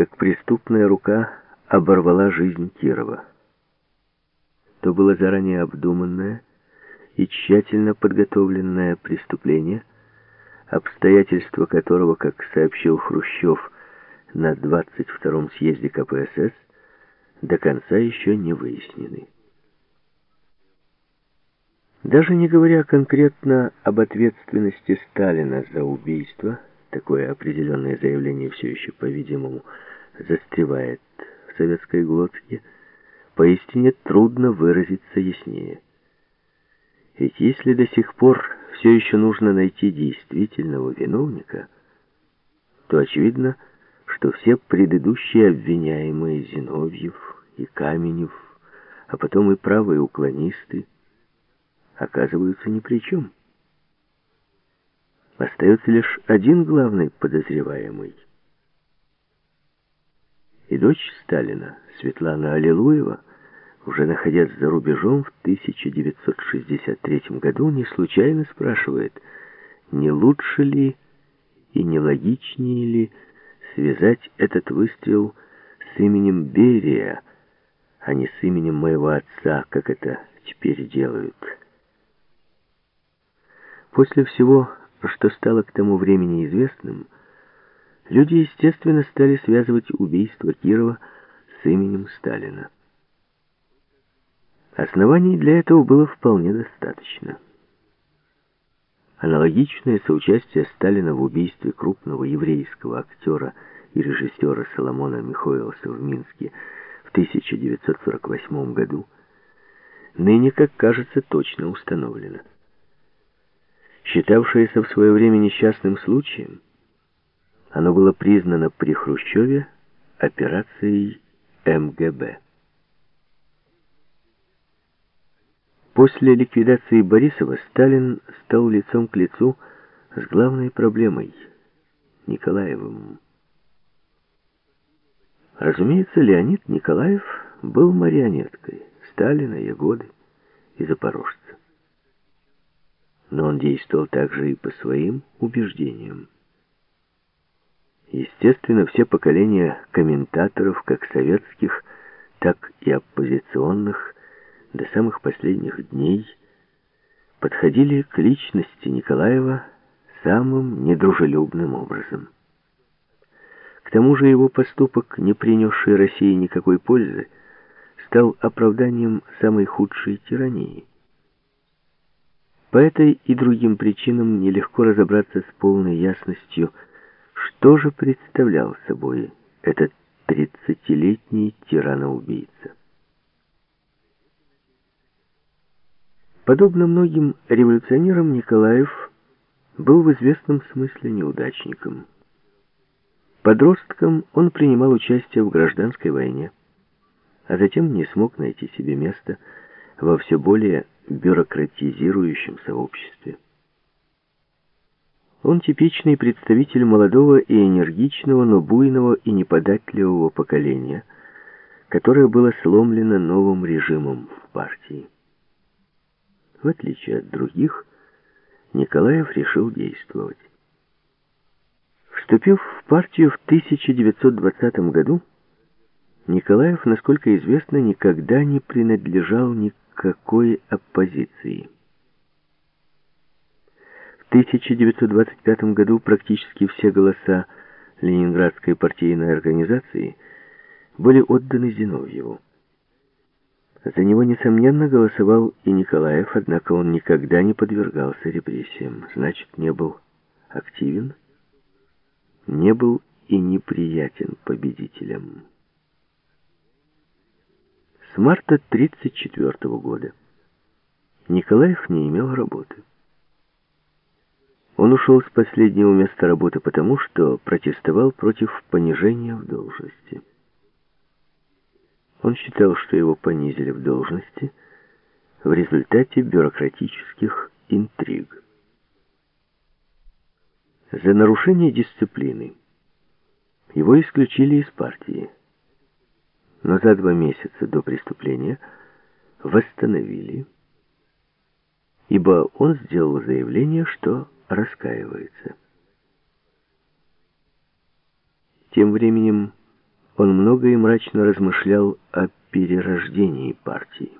как преступная рука оборвала жизнь Кирова. То было заранее обдуманное и тщательно подготовленное преступление, обстоятельства которого, как сообщил Хрущев на 22-м съезде КПСС, до конца еще не выяснены. Даже не говоря конкретно об ответственности Сталина за убийство, такое определенное заявление все еще, по-видимому, застревает в советской глотке, поистине трудно выразиться яснее. Ведь если до сих пор все еще нужно найти действительного виновника, то очевидно, что все предыдущие обвиняемые Зиновьев и Каменев, а потом и правые уклонисты, оказываются ни при чем. Остается лишь один главный подозреваемый. И дочь Сталина, Светлана Аллилуева, уже находясь за рубежом в 1963 году, не случайно спрашивает, не лучше ли и не логичнее ли связать этот выстрел с именем Берия, а не с именем моего отца, как это теперь делают. После всего, что стало к тому времени известным, люди, естественно, стали связывать убийство Кирова с именем Сталина. Оснований для этого было вполне достаточно. Аналогичное соучастие Сталина в убийстве крупного еврейского актера и режиссера Соломона Михоэлса в Минске в 1948 году ныне, как кажется, точно установлено считавшееся в свое время несчастным случаем, оно было признано при Хрущеве операцией МГБ. После ликвидации Борисова Сталин стал лицом к лицу с главной проблемой – Николаевым. Разумеется, Леонид Николаев был марионеткой Сталина, Ягоды и Запорожца но он действовал также и по своим убеждениям. Естественно, все поколения комментаторов, как советских, так и оппозиционных, до самых последних дней подходили к личности Николаева самым недружелюбным образом. К тому же его поступок, не принесший России никакой пользы, стал оправданием самой худшей тирании. По этой и другим причинам нелегко разобраться с полной ясностью, что же представлял собой этот тридцатилетний тираноубийца. Подобно многим революционерам, Николаев был в известном смысле неудачником. Подростком он принимал участие в гражданской войне, а затем не смог найти себе места во все более бюрократизирующем сообществе. Он типичный представитель молодого и энергичного, но буйного и неподатливого поколения, которое было сломлено новым режимом в партии. В отличие от других, Николаев решил действовать. Вступив в партию в 1920 году, Николаев, насколько известно, никогда не принадлежал ни какой оппозиции. В 1925 году практически все голоса Ленинградской партийной организации были отданы Зиновьеву. За него, несомненно, голосовал и Николаев, однако он никогда не подвергался репрессиям, значит, не был активен, не был и неприятен победителям с марта 1934 года Николаев не имел работы. Он ушел с последнего места работы потому, что протестовал против понижения в должности. Он считал, что его понизили в должности в результате бюрократических интриг. За нарушение дисциплины его исключили из партии но за два месяца до преступления восстановили, ибо он сделал заявление, что раскаивается. Тем временем он много и мрачно размышлял о перерождении партии.